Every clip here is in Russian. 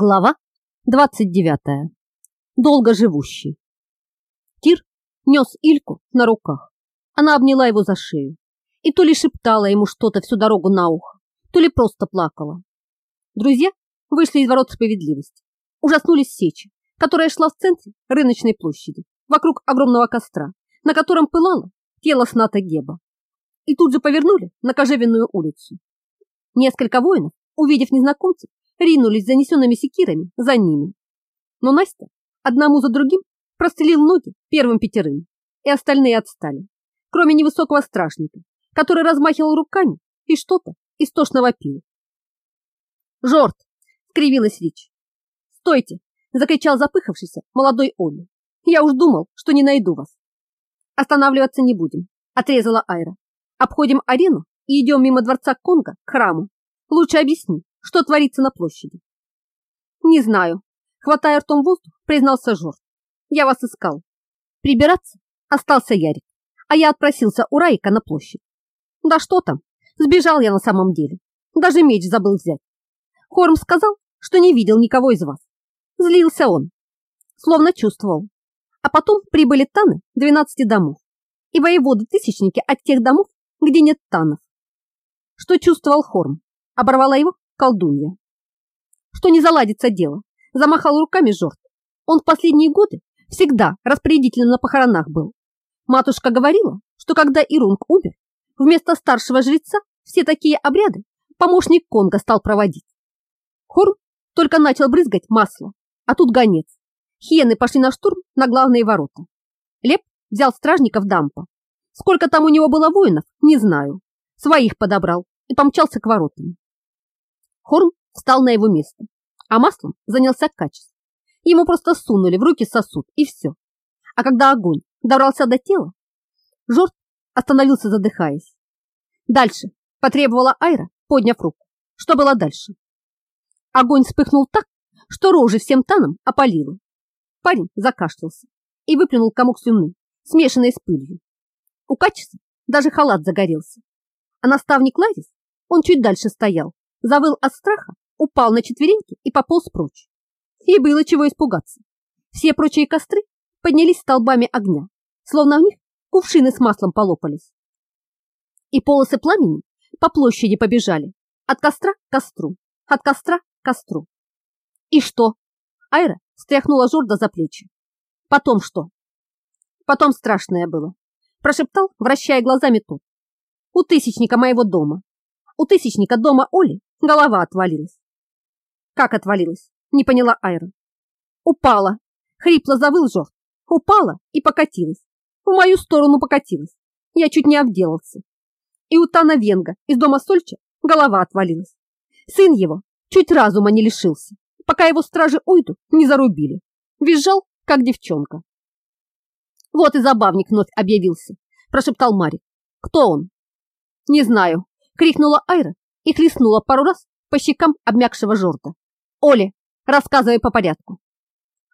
Глава 29. Долго живущий. Тир нес Ильку на руках. Она обняла его за шею и то ли шептала ему что-то всю дорогу на ухо, то ли просто плакала. Друзья вышли из ворот справедливости, ужаснулись сечи, которая шла в центре рыночной площади, вокруг огромного костра, на котором пылало тело сната Геба, и тут же повернули на Кожевенную улицу. Несколько воинов, увидев незнакомцев, ринулись занесенными секирами за ними. Но Настя одному за другим прострелил ноги первым пятерым, и остальные отстали, кроме невысокого стражника, который размахивал руками и что-то истошно вопил. «Жорт!» — скривилась Рич. «Стойте!» — закричал запыхавшийся молодой Оля. «Я уж думал, что не найду вас». «Останавливаться не будем», — отрезала Айра. «Обходим арену и идем мимо дворца Конга к храму. Лучше объясни, что творится на площади. Не знаю. Хватая ртом воздух, признался Жорж. Я вас искал. Прибираться остался Ярик, а я отпросился у Райка на площадь. Да что там, сбежал я на самом деле. Даже меч забыл взять. Хорм сказал, что не видел никого из вас. Злился он, словно чувствовал. А потом прибыли таны 12 домов и воеводы-тысячники от тех домов, где нет танов. Что чувствовал Хорм? Оборвала его колдунья. Что не заладится дело, замахал руками Жорт. Он в последние годы всегда распорядителем на похоронах был. Матушка говорила, что когда Ирунг умер, вместо старшего жреца все такие обряды помощник Конга стал проводить. Хорм только начал брызгать масло, а тут гонец. Хиены пошли на штурм на главные ворота. Леп взял стражников дампа. Сколько там у него было воинов, не знаю. Своих подобрал и помчался к воротам. Хорн встал на его место, а маслом занялся качеством. Ему просто сунули в руки сосуд, и все. А когда огонь добрался до тела, Жорт остановился, задыхаясь. Дальше потребовала Айра, подняв руку. Что было дальше? Огонь вспыхнул так, что рожи всем таном опалило. Парень закашлялся и выплюнул комок слюны, смешанной с пылью. У Качеса даже халат загорелся. А наставник Ларис, он чуть дальше стоял, завыл от страха, упал на четвереньки и пополз прочь. И было чего испугаться. Все прочие костры поднялись столбами огня, словно в них кувшины с маслом полопались. И полосы пламени по площади побежали, от костра к костру, от костра к костру. И что? Айра стряхнула Жорда за плечи. Потом что? Потом страшное было. Прошептал, вращая глазами тот. У тысячника моего дома. У тысячника дома Оли Голова отвалилась. Как отвалилась? Не поняла Айра. Упала. Хрипло завыл Жорт. Упала и покатилась. В мою сторону покатилась. Я чуть не обделался. И у Тана Венга из дома Сольча голова отвалилась. Сын его чуть разума не лишился, пока его стражи уйду не зарубили. Визжал, как девчонка. Вот и забавник вновь объявился, прошептал Марик. Кто он? Не знаю, крикнула Айра и хлестнула пару раз по щекам обмякшего жорта. «Оля, рассказывай по порядку».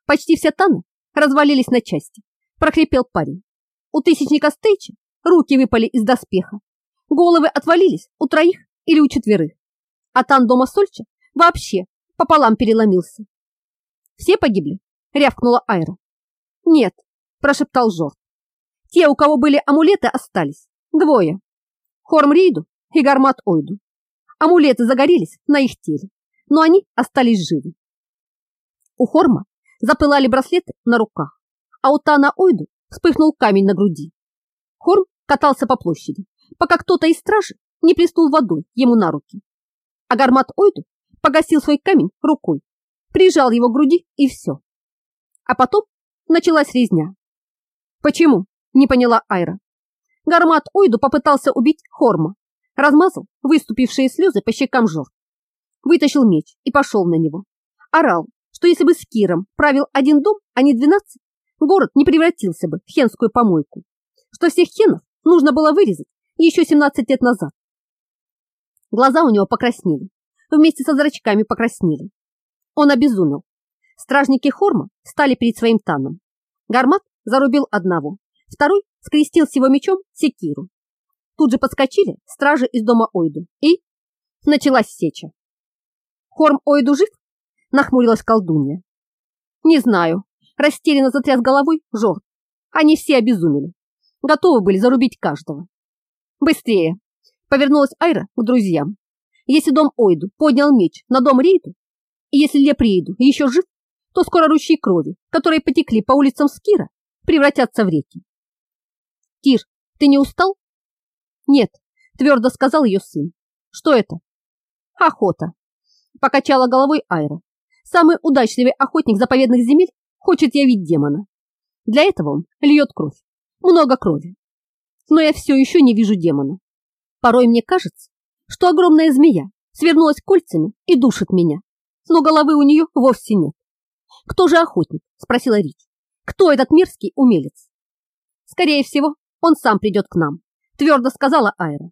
Почти все таны развалились на части, прохрипел парень. У тысячника Стейча руки выпали из доспеха, головы отвалились у троих или у четверых, а тан дома Сольча вообще пополам переломился. «Все погибли?» — рявкнула Айра. «Нет», — прошептал Жорт. «Те, у кого были амулеты, остались. Двое. Хорм Рейду и Гармат Ойду. Амулеты загорелись на их теле, но они остались живы. У Хорма запылали браслеты на руках, а у Тана Ойду вспыхнул камень на груди. Хорм катался по площади, пока кто-то из стражи не плеснул водой ему на руки. А Гармат Ойду погасил свой камень рукой, прижал его к груди и все. А потом началась резня. Почему? Не поняла Айра. Гармат Ойду попытался убить Хорма, размазал выступившие слезы по щекам Жор. Вытащил меч и пошел на него. Орал, что если бы с Киром правил один дом, а не двенадцать, город не превратился бы в хенскую помойку, что всех хенов нужно было вырезать еще 17 лет назад. Глаза у него покраснели, вместе со зрачками покраснели. Он обезумел. Стражники Хорма стали перед своим таном. Гармат зарубил одного, второй скрестил с его мечом секиру. Тут же подскочили стражи из дома Ойду, и началась сеча. Хорм Ойду жив? Нахмурилась колдунья. Не знаю. Растерянно затряс головой Жор. Они все обезумели. Готовы были зарубить каждого. Быстрее. Повернулась Айра к друзьям. Если дом Ойду поднял меч на дом Рейду, и если Леп Рейду еще жив, то скоро ручьи крови, которые потекли по улицам Скира, превратятся в реки. Тир, ты не устал? Нет, твердо сказал ее сын. Что это? Охота. Покачала головой Айра. Самый удачливый охотник заповедных земель хочет явить демона. Для этого он льет кровь. Много крови. Но я все еще не вижу демона. Порой мне кажется, что огромная змея свернулась кольцами и душит меня, но головы у нее вовсе нет. «Кто же охотник?» – спросила Рич. «Кто этот мерзкий умелец?» «Скорее всего, он сам придет к нам», – твердо сказала Айра.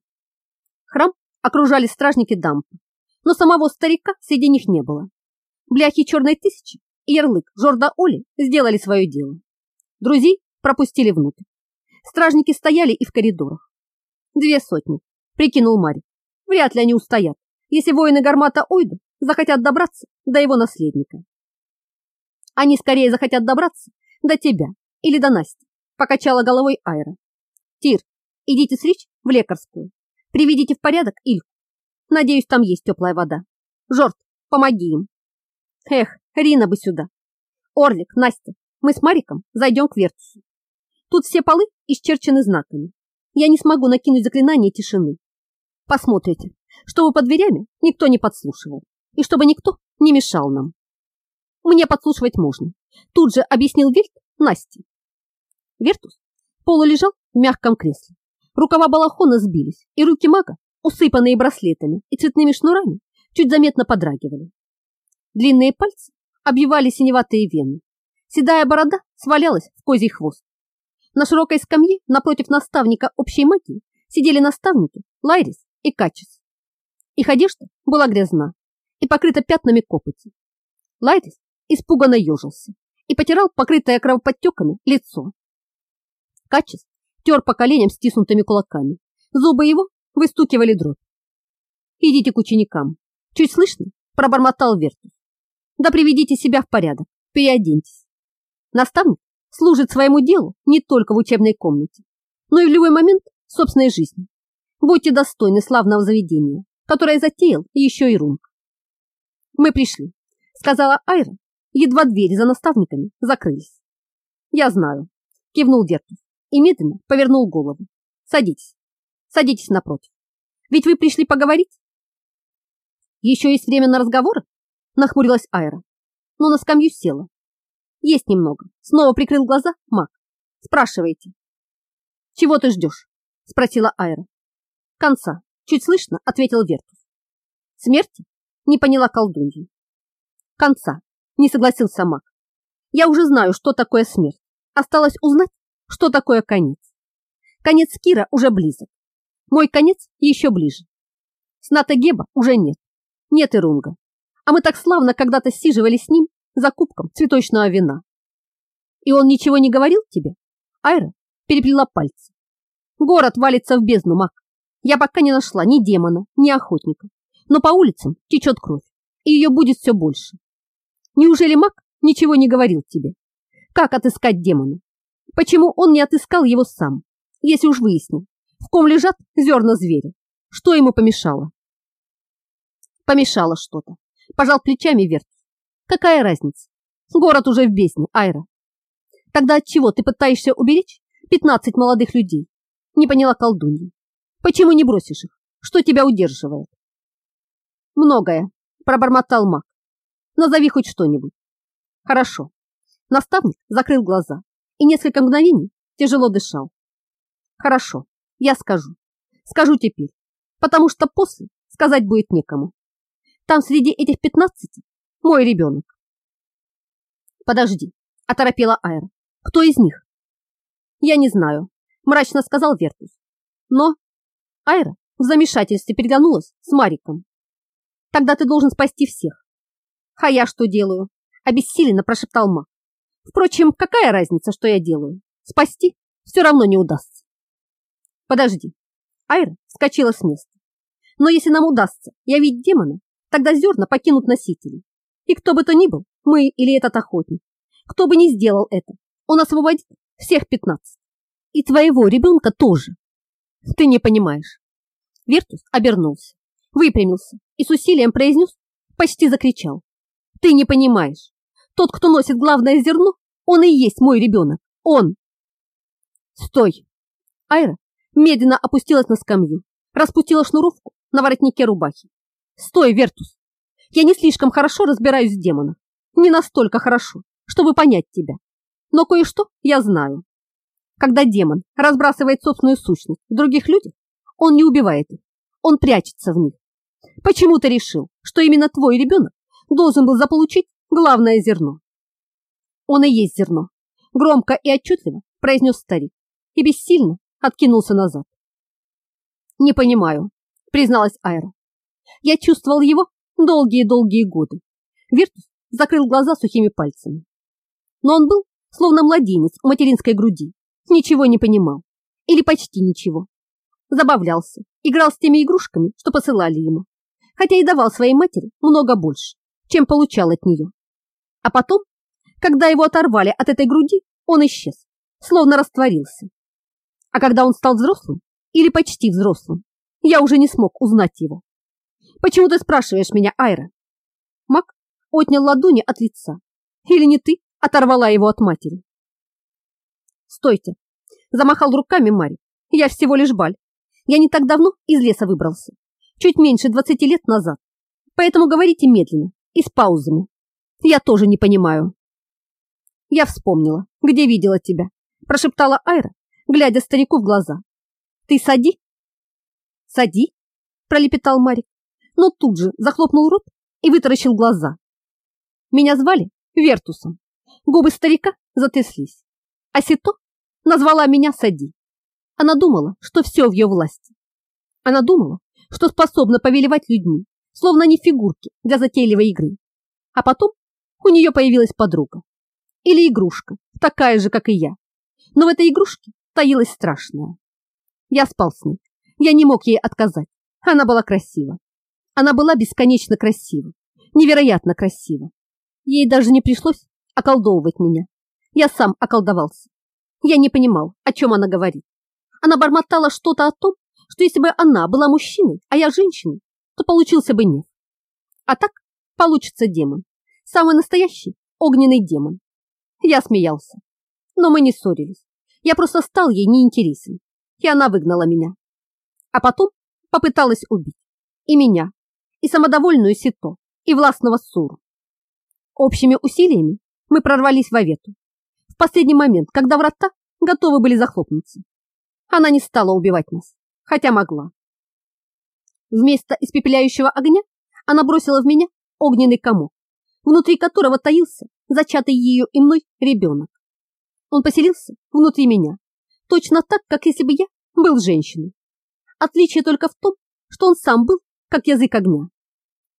Храм окружали стражники дампа, но самого старика среди них не было. Бляхи черной тысячи и ярлык Жорда Оли сделали свое дело. Друзей пропустили внутрь. Стражники стояли и в коридорах. Две сотни, прикинул Марик. Вряд ли они устоят, если воины Гармата Ойду захотят добраться до его наследника. Они скорее захотят добраться до тебя или до Насти, покачала головой Айра. Тир, идите с Рич в лекарскую. Приведите в порядок Ильку. Надеюсь, там есть теплая вода. Жорт, помоги им. Эх, Рина бы сюда. Орлик, Настя, мы с Мариком зайдем к Вертусу. Тут все полы исчерчены знаками. Я не смогу накинуть заклинание тишины. Посмотрите, чтобы под дверями никто не подслушивал и чтобы никто не мешал нам. Мне подслушивать можно. Тут же объяснил Вельт Насте. Вертус полулежал в мягком кресле. Рукава балахона сбились, и руки мага, усыпанные браслетами и цветными шнурами, чуть заметно подрагивали. Длинные пальцы обвивали синеватые вены. Седая борода свалялась в козий хвост. На широкой скамье напротив наставника общей магии сидели наставники Лайрис и Качес. Их одежда была грязна и покрыта пятнами копоти. Лайрис испуганно ежился и потирал покрытое кровоподтеками лицо. Качес тер по коленям стиснутыми кулаками. Зубы его выстукивали дробь. «Идите к ученикам!» Чуть слышно пробормотал Вертус. «Да приведите себя в порядок, переоденьтесь!» Наставник служит своему делу не только в учебной комнате, но и в любой момент собственной жизни. Будьте достойны славного заведения, которое затеял еще и Рунг. «Мы пришли», — сказала Айра, едва двери за наставниками закрылись. «Я знаю», — кивнул Вертус и медленно повернул голову. «Садитесь, садитесь напротив. Ведь вы пришли поговорить?» «Еще есть время на разговоры?» — нахмурилась Айра, но на скамью села. «Есть немного». Снова прикрыл глаза маг. «Спрашивайте». «Чего ты ждешь?» — спросила Айра. «Конца», — чуть слышно ответил Вертус. «Смерти?» — не поняла колдунья. «Конца», — не согласился маг. «Я уже знаю, что такое смерть. Осталось узнать, что такое конец. Конец Кира уже близок. Мой конец еще ближе. Сната Геба уже нет. Нет и Рунга. А мы так славно когда-то сиживали с ним за кубком цветочного вина. И он ничего не говорил тебе? Айра переплела пальцы. Город валится в бездну, маг. Я пока не нашла ни демона, ни охотника. Но по улицам течет кровь, и ее будет все больше. Неужели маг ничего не говорил тебе? Как отыскать демона? Почему он не отыскал его сам, если уж выяснил, в ком лежат зерна зверя? Что ему помешало? Помешало что-то. Пожал плечами Верт. Какая разница? Город уже в бездне, Айра. Тогда от чего ты пытаешься уберечь пятнадцать молодых людей? Не поняла колдунья. Почему не бросишь их? Что тебя удерживает? Многое, пробормотал маг. Назови хоть что-нибудь. Хорошо. Наставник закрыл глаза и несколько мгновений тяжело дышал. Хорошо, я скажу. Скажу теперь, потому что после сказать будет некому. Там среди этих пятнадцати мой ребенок. Подожди, оторопела Айра. Кто из них? Я не знаю, мрачно сказал Вертус. Но Айра в замешательстве переглянулась с Мариком. Тогда ты должен спасти всех. А я что делаю? Обессиленно прошептал Мак. Впрочем, какая разница, что я делаю? Спасти все равно не удастся. Подожди. Айра вскочила с места. Но если нам удастся явить демона, тогда зерна покинут носителей. И кто бы то ни был, мы или этот охотник, кто бы ни сделал это, он освободит всех пятнадцать. И твоего ребенка тоже. Ты не понимаешь. Вертус обернулся, выпрямился и с усилием произнес, почти закричал. Ты не понимаешь. Тот, кто носит главное зерно, он и есть мой ребенок. Он. Стой. Айра медленно опустилась на скамью, распустила шнуровку на воротнике рубахи. Стой, Вертус. Я не слишком хорошо разбираюсь в демонах. Не настолько хорошо, чтобы понять тебя. Но кое-что я знаю. Когда демон разбрасывает собственную сущность в других людях, он не убивает их, он прячется в них. Почему ты решил, что именно твой ребенок должен был заполучить главное зерно? Он и есть зерно, громко и отчетливо произнес старик и бессильно откинулся назад. Не понимаю, призналась Айра. Я чувствовал его долгие-долгие годы. Виртус закрыл глаза сухими пальцами. Но он был словно младенец у материнской груди, ничего не понимал. Или почти ничего. Забавлялся, играл с теми игрушками, что посылали ему. Хотя и давал своей матери много больше, чем получал от нее. А потом, когда его оторвали от этой груди, он исчез, словно растворился. А когда он стал взрослым, или почти взрослым, я уже не смог узнать его. Почему ты спрашиваешь меня, Айра? Мак отнял ладони от лица. Или не ты оторвала его от матери? Стойте, замахал руками Мари. Я всего лишь баль. Я не так давно из леса выбрался. Чуть меньше двадцати лет назад. Поэтому говорите медленно и с паузами. Я тоже не понимаю. Я вспомнила, где видела тебя, прошептала Айра, глядя старику в глаза. Ты сади? Сади? пролепетал Марик, но тут же захлопнул рот и вытаращил глаза. Меня звали Вертусом. Губы старика затряслись. А Сито назвала меня Сади. Она думала, что все в ее власти. Она думала, что способна повелевать людьми, словно не фигурки для затейливой игры. А потом у нее появилась подруга. Или игрушка, такая же, как и я. Но в этой игрушке таилась страшная. Я спал с ней. Я не мог ей отказать. Она была красива. Она была бесконечно красива. Невероятно красива. Ей даже не пришлось околдовывать меня. Я сам околдовался. Я не понимал, о чем она говорит. Она бормотала что-то о том, что если бы она была мужчиной, а я женщиной, то получился бы нет. А так получится демон. Самый настоящий огненный демон. Я смеялся. Но мы не ссорились. Я просто стал ей неинтересен. И она выгнала меня. А потом попыталась убить. И меня, и самодовольную Сито, и властного Суру. Общими усилиями мы прорвались в Авету. В последний момент, когда врата готовы были захлопнуться. Она не стала убивать нас, хотя могла. Вместо испепеляющего огня она бросила в меня огненный комок, внутри которого таился зачатый ее и мной ребенок. Он поселился внутри меня, точно так, как если бы я был женщиной. Отличие только в том, что он сам был как язык огня.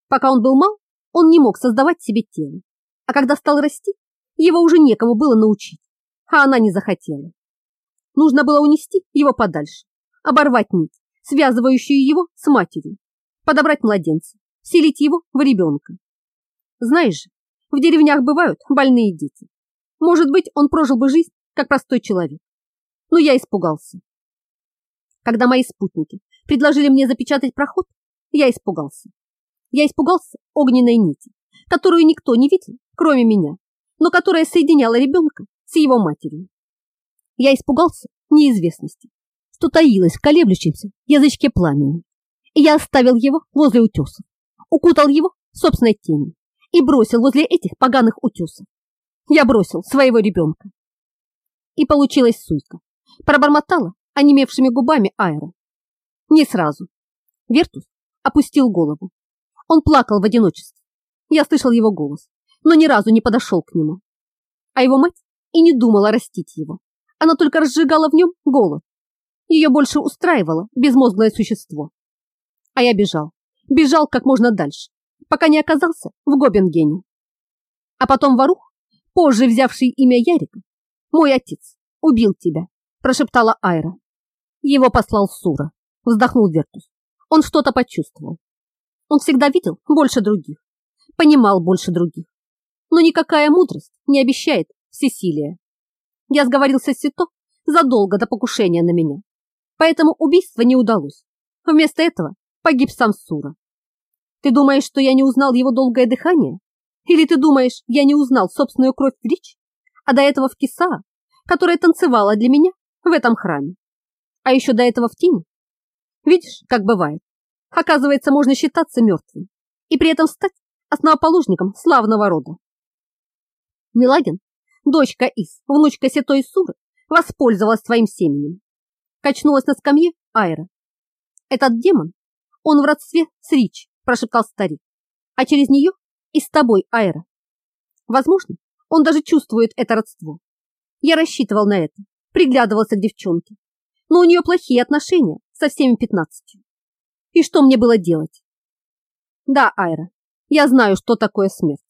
Пока он был мал, он не мог создавать себе тело, а когда стал расти, его уже некому было научить, а она не захотела. Нужно было унести его подальше, оборвать нить, связывающую его с матерью, подобрать младенца, селить его в ребенка. Знаешь же, в деревнях бывают больные дети. Может быть, он прожил бы жизнь, как простой человек. Но я испугался. Когда мои спутники предложили мне запечатать проход, я испугался. Я испугался огненной нити, которую никто не видел, кроме меня, но которая соединяла ребенка с его матерью. Я испугался неизвестности, что таилось в колеблющемся язычке пламени, и я оставил его возле утесов, укутал его собственной тени и бросил возле этих поганых утесов. Я бросил своего ребенка. И получилась суйка. Пробормотала онемевшими губами Айра. Не сразу. Вертус опустил голову. Он плакал в одиночестве. Я слышал его голос, но ни разу не подошел к нему. А его мать и не думала растить его. Она только разжигала в нем голод. Ее больше устраивало безмозглое существо. А я бежал, бежал как можно дальше, пока не оказался в Гобенгене. А потом Варух, позже взявший имя Ярика, мой отец, убил тебя, прошептала Айра. Его послал Сура, вздохнул Вертус. Он что-то почувствовал. Он всегда видел больше других. понимал больше других. Но никакая мудрость не обещает всесилия. Я сговорился с Сито задолго до покушения на меня, поэтому убийство не удалось. Вместо этого погиб сам Сура. Ты думаешь, что я не узнал его долгое дыхание? Или ты думаешь, я не узнал собственную кровь в Рич, а до этого в Киса, которая танцевала для меня в этом храме? А еще до этого в тени? Видишь, как бывает. Оказывается, можно считаться мертвым и при этом стать основоположником славного рода. Милагин, дочка Ис, внучка Сетой Суры, воспользовалась своим семенем. Качнулась на скамье Айра. Этот демон, он в родстве с Рич, прошептал старик, а через нее и с тобой, Айра. Возможно, он даже чувствует это родство. Я рассчитывал на это, приглядывался к девчонке, но у нее плохие отношения со всеми пятнадцатью. И что мне было делать? Да, Айра, я знаю, что такое смерть.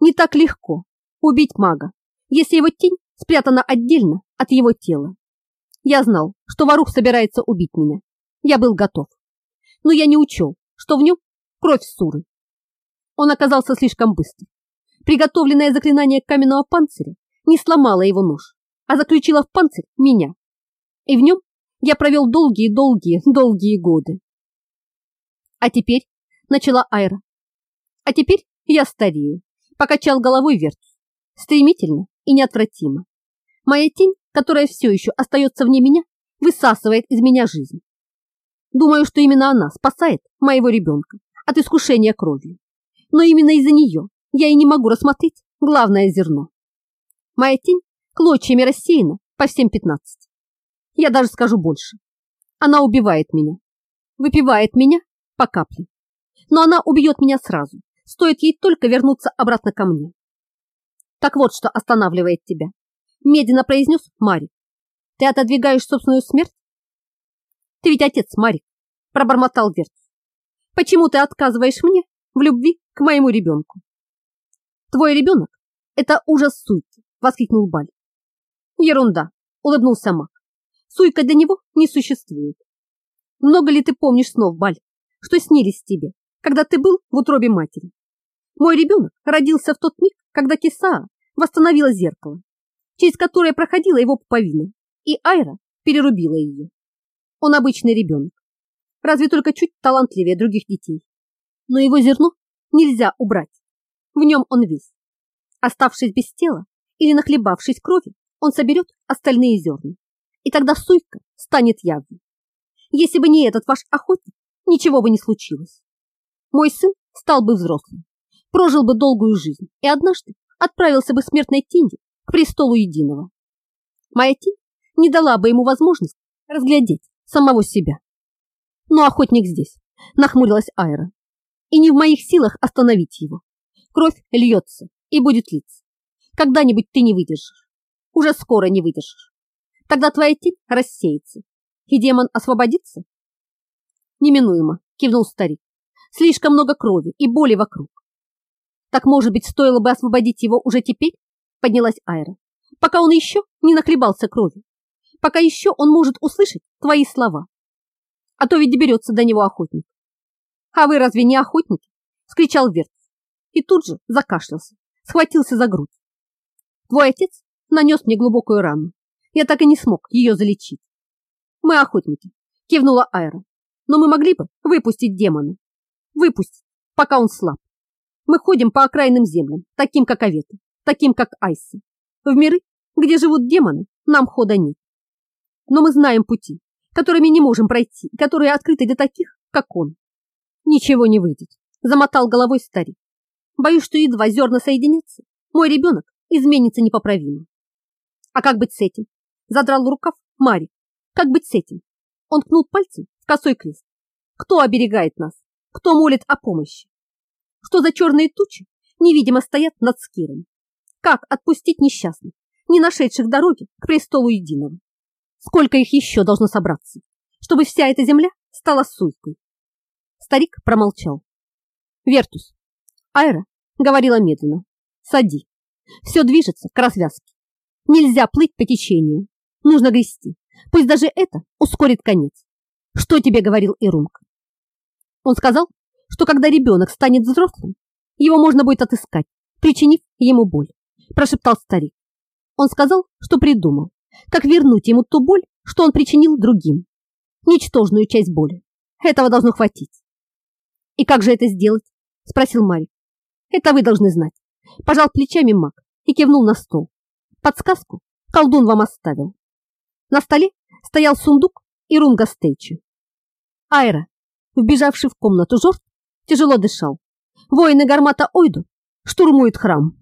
Не так легко убить мага, если его тень спрятана отдельно от его тела. Я знал, что Варух собирается убить меня. Я был готов. Но я не учел, что в нем кровь Суры. Он оказался слишком быстр. Приготовленное заклинание каменного панциря не сломало его нож, а заключило в панцирь меня. И в нем я провел долгие-долгие-долгие годы. А теперь, начала Айра, а теперь я старею, покачал головой Вертус, стремительно и неотвратимо. Моя тень, которая все еще остается вне меня, высасывает из меня жизнь. Думаю, что именно она спасает моего ребенка от искушения кровью. Но именно из-за нее я и не могу рассмотреть главное зерно. Моя тень клочьями рассеяна по всем пятнадцать. Я даже скажу больше. Она убивает меня, выпивает меня по капле. Но она убьет меня сразу, стоит ей только вернуться обратно ко мне. Так вот, что останавливает тебя, медленно произнес Марик. Ты отодвигаешь собственную смерть? Ты ведь отец, Марик, пробормотал Верц. Почему ты отказываешь мне в любви к моему ребенку? Твой ребенок – это ужас суйки, воскликнул Баль. Ерунда, улыбнулся Мак. Суйка для него не существует. Много ли ты помнишь снов, Баль, что снились тебе, когда ты был в утробе матери? Мой ребенок родился в тот миг, когда Киса восстановила зеркало, через которое проходила его пуповина, и Айра перерубила ее. Он обычный ребенок, разве только чуть талантливее других детей. Но его зерно нельзя убрать. В нем он весь. Оставшись без тела или нахлебавшись крови, он соберет остальные зерна и тогда суйка станет явной. Если бы не этот ваш охотник, ничего бы не случилось. Мой сын стал бы взрослым, прожил бы долгую жизнь и однажды отправился бы смертной тенью к престолу единого. Моя тень не дала бы ему возможность разглядеть самого себя. Но охотник здесь, нахмурилась Айра, и не в моих силах остановить его. Кровь льется и будет литься. Когда-нибудь ты не выдержишь. Уже скоро не выдержишь. Тогда твоя тень рассеется, и демон освободится? Неминуемо, кивнул старик. Слишком много крови и боли вокруг. Так, может быть, стоило бы освободить его уже теперь? Поднялась Айра. Пока он еще не нахлебался крови. Пока еще он может услышать твои слова. А то ведь доберется до него охотник. А вы разве не охотники? Скричал Верц. И тут же закашлялся, схватился за грудь. Твой отец нанес мне глубокую рану. Я так и не смог ее залечить. Мы охотники, кивнула Айра. Но мы могли бы выпустить демона. Выпустить, пока он слаб. Мы ходим по окраинным землям, таким как Аветы, таким как Айсы. В миры, где живут демоны, нам хода нет. Но мы знаем пути, которыми не можем пройти, которые открыты для таких, как он. Ничего не выйдет, замотал головой старик. Боюсь, что едва зерна соединятся, мой ребенок изменится непоправимо. А как быть с этим? Задрал рукав Мари. Как быть с этим? Он ткнул пальцем в косой крест. Кто оберегает нас? Кто молит о помощи? Что за черные тучи невидимо стоят над Скиром? Как отпустить несчастных, не нашедших дороги к престолу единого? Сколько их еще должно собраться, чтобы вся эта земля стала суйкой? Старик промолчал. Вертус. Айра говорила медленно. Сади. Все движется к развязке. Нельзя плыть по течению. Нужно грести. Пусть даже это ускорит конец. Что тебе говорил Ирунг? Он сказал, что когда ребенок станет взрослым, его можно будет отыскать, причинив ему боль, прошептал старик. Он сказал, что придумал, как вернуть ему ту боль, что он причинил другим. Ничтожную часть боли. Этого должно хватить. И как же это сделать? Спросил Марик. Это вы должны знать. Пожал плечами маг и кивнул на стол. Подсказку колдун вам оставил. На столе стоял сундук и рунга стейчи. Айра, вбежавший в комнату Жорт, тяжело дышал. Воины гармата Ойду штурмуют храм.